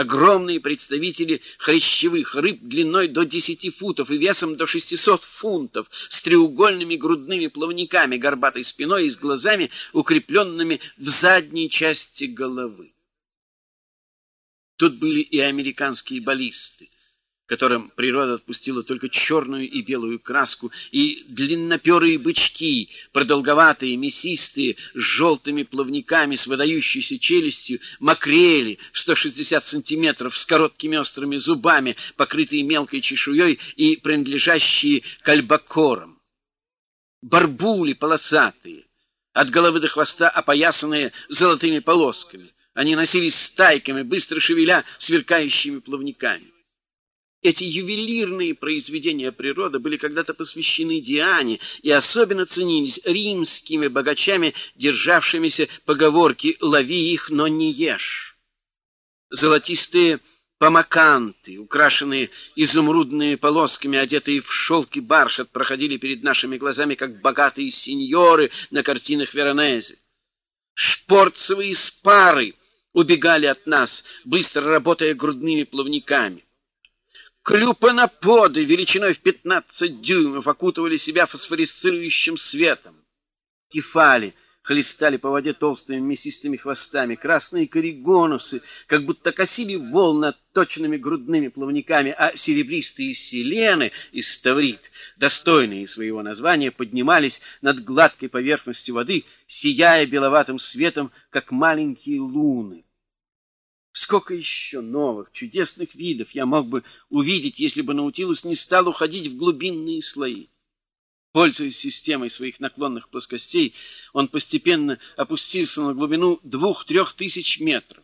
огромные представители хрящевых рыб длиной до 10 футов и весом до 600 фунтов, с треугольными грудными плавниками, горбатой спиной и с глазами, укрепленными в задней части головы. Тут были и американские баллисты — которым природа отпустила только черную и белую краску, и длинноперые бычки, продолговатые, мясистые, с желтыми плавниками, с выдающейся челюстью, макрели 160 сантиметров с короткими острыми зубами, покрытые мелкой чешуей и принадлежащие к альбакорам. Барбули полосатые, от головы до хвоста опоясанные золотыми полосками. Они носились стайками, быстро шевеля сверкающими плавниками. Эти ювелирные произведения природы были когда-то посвящены Диане и особенно ценились римскими богачами, державшимися поговорки «лови их, но не ешь». Золотистые помаканты, украшенные изумрудными полосками, одетые в шелк и бархат, проходили перед нашими глазами, как богатые сеньоры на картинах Веронезе. Шпорцевые спары убегали от нас, быстро работая грудными плавниками. Клюпаноподы величиной в 15 дюймов окутывали себя фосфорисцирующим светом. Кефали хлестали по воде толстыми мясистыми хвостами. Красные коригонусы как будто косили волны отточенными грудными плавниками, а серебристые селены из ставрит, достойные своего названия, поднимались над гладкой поверхностью воды, сияя беловатым светом, как маленькие луны. Сколько еще новых, чудесных видов я мог бы увидеть, если бы Наутилус не стал уходить в глубинные слои. Пользуясь системой своих наклонных плоскостей, он постепенно опустился на глубину двух-трех тысяч метров.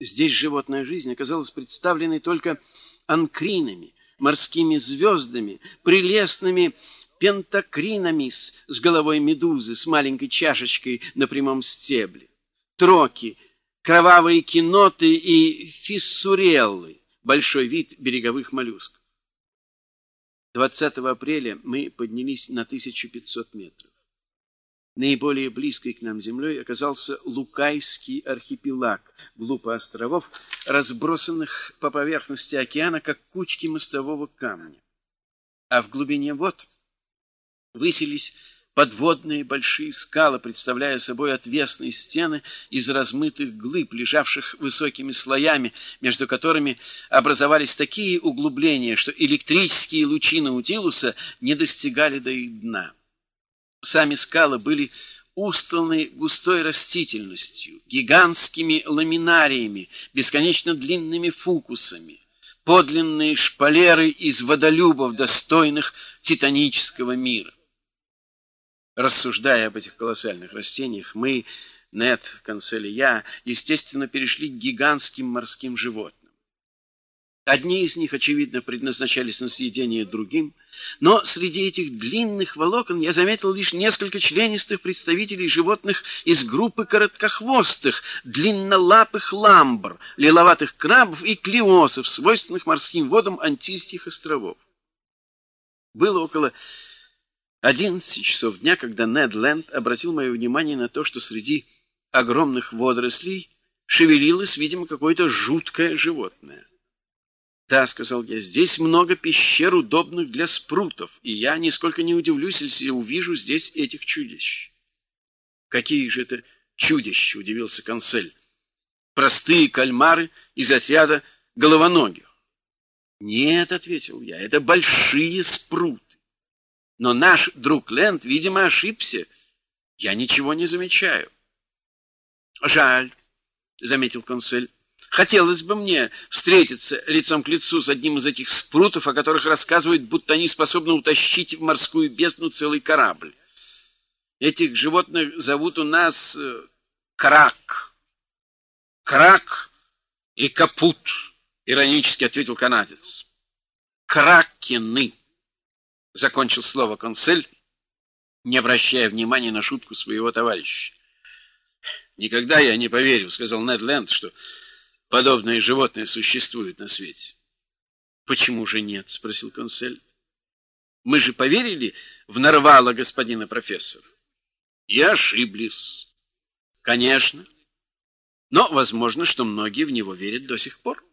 Здесь животная жизнь оказалась представленной только анкринами, морскими звездами, прелестными пентакринами с головой медузы, с маленькой чашечкой на прямом стебле, троки — кровавые киноты и фиссуреллы, большой вид береговых моллюсков. 20 апреля мы поднялись на 1500 метров. Наиболее близкой к нам землей оказался Лукайский архипелаг, группа островов, разбросанных по поверхности океана, как кучки мостового камня. А в глубине вод высились подводные большие скалы, представляя собой отвесные стены из размытых глыб, лежавших высокими слоями, между которыми образовались такие углубления, что электрические лучи Наутилуса не достигали до их дна. Сами скалы были устланы густой растительностью, гигантскими ламинариями, бесконечно длинными фукусами, подлинные шпалеры из водолюбов, достойных титанического мира. Рассуждая об этих колоссальных растениях, мы, Нет, Канцель и я, естественно, перешли к гигантским морским животным. Одни из них, очевидно, предназначались на съедение другим, но среди этих длинных волокон я заметил лишь несколько членистых представителей животных из группы короткохвостых, длиннолапых ламбр, лиловатых крабов и клеосов, свойственных морским водам Антильских островов. Было около Одиннадцать часов дня, когда Нед Ленд обратил мое внимание на то, что среди огромных водорослей шевелилось, видимо, какое-то жуткое животное. «Да», — сказал я, — «здесь много пещер, удобных для спрутов, и я нисколько не удивлюсь, если увижу здесь этих чудищ». «Какие же это чудища?» — удивился консель. «Простые кальмары из отряда головоногих». «Нет», — ответил я, — «это большие спруты. Но наш друг Лэнд, видимо, ошибся. Я ничего не замечаю. Жаль, заметил консель. Хотелось бы мне встретиться лицом к лицу с одним из этих спрутов, о которых рассказывают, будто они способны утащить в морскую бездну целый корабль. Этих животных зовут у нас э, крак. Крак и капут, иронически ответил канадец. Кракены закончил слово консель, не обращая внимания на шутку своего товарища. «Никогда я не поверю», — сказал Нед Ленд, — «что подобные животные существуют на свете». «Почему же нет?» — спросил консель. «Мы же поверили в нарвало господина профессора». «И ошиблись». «Конечно». Но возможно, что многие в него верят до сих пор.